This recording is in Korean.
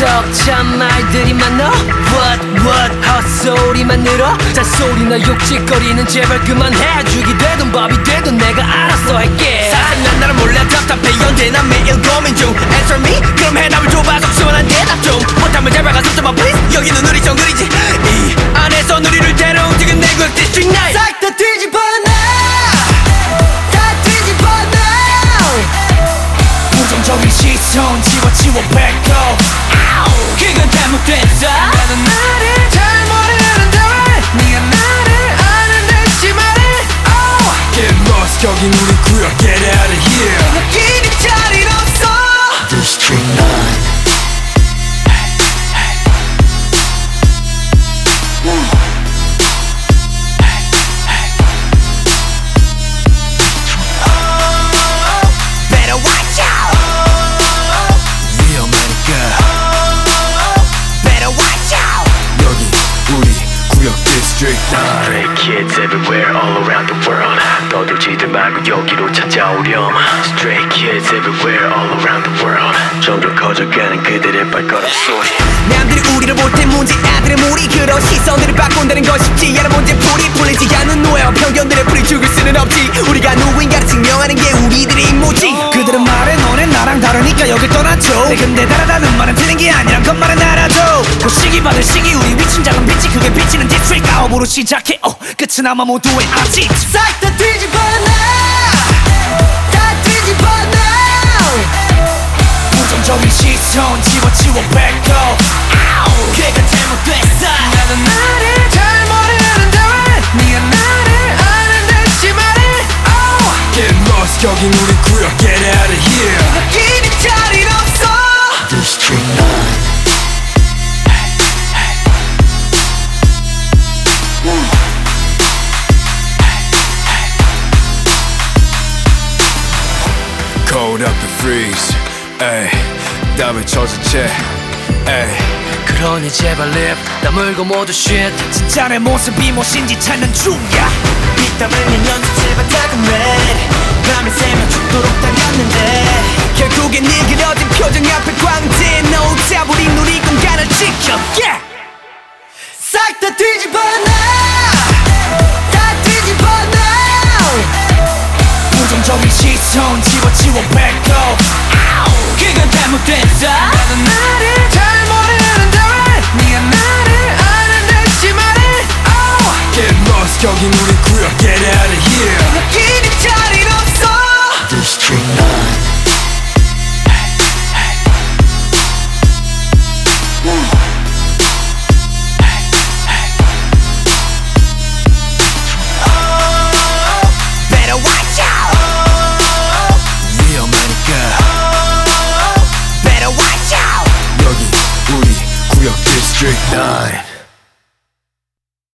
척참 말들이 많아. What what 헛소리만 늘어. 잔소리나 욕짓거리는 제발 그만해. 죽이 되든 밥이 되든 내가 알아서 할게. 사랑 난 나를 몰라. 답답해. 연대 난 매일 고민 중. Answer me. 그럼 해답을 줘봐좀 시원한 대답 좀. 못하면 제발 가서 좀봐 아, please. 여기는 우리 정글이지. 이 안에서 우리를 데려 움직인 내국 그 District 9 싹다 뒤집어 시선 지워 지워 back 잘못됐어 나는 나를 잘 모르는데 왜 네가 나를 아는데 지 말해 oh. Get lost 여긴 우리 Stray kids everywhere all around the world. 떠들지들 말고 여기로 찾아오렴. Stray kids everywhere all around the world. 점점 커져가는 그들의 발걸음 소리. 남들이 우리를 볼 때 문제 아들의 무리 그런 시선들을 바꾼다는 건 쉽지 않은 문제 풀이 풀리지 않는 노예와 편견들의 풀이 죽을 수는 없지. 우리가 누구인가를 증명하는 게 우리들의 임무지. 그들은 말해 너네 나랑 다르니까 여길 떠나죠 네, 근데 다르다는 말은 틀린 게 아니란 것만은 알아줘. 그 시기 받을 시기 우리 위친 작은 빛이 그 아홉으로 시작해. 어, 끝은 아마 모두의 아직. 싹다 뒤집어 놔다 뒤집어 놔. 부정적인 시선 지워지워 back up 그건 잘못됐어. 나는 나를 잘 모르는데 왜 네가 나를 아는데 지 말해 oh. Get lost 여긴 우리 구역 Get out of here. 느끼는 자리 없어. District 9 And freeze 에이 땀에 젖은 채 에이 그러니 제발 립 다물고 모두 shit 진짜 내 모습이 무엇인지 찾는 중이야. 땀흘린 연습실과 작은 밤을 새며 죽도록 달렸는데. 결국엔 네 그려진 표정 앞에 광대 우린 우리 공간을 지켜. Yeah! 싹 다 뒤집어 놔 시선 지워지워 back 그건 잘못됐어 District 9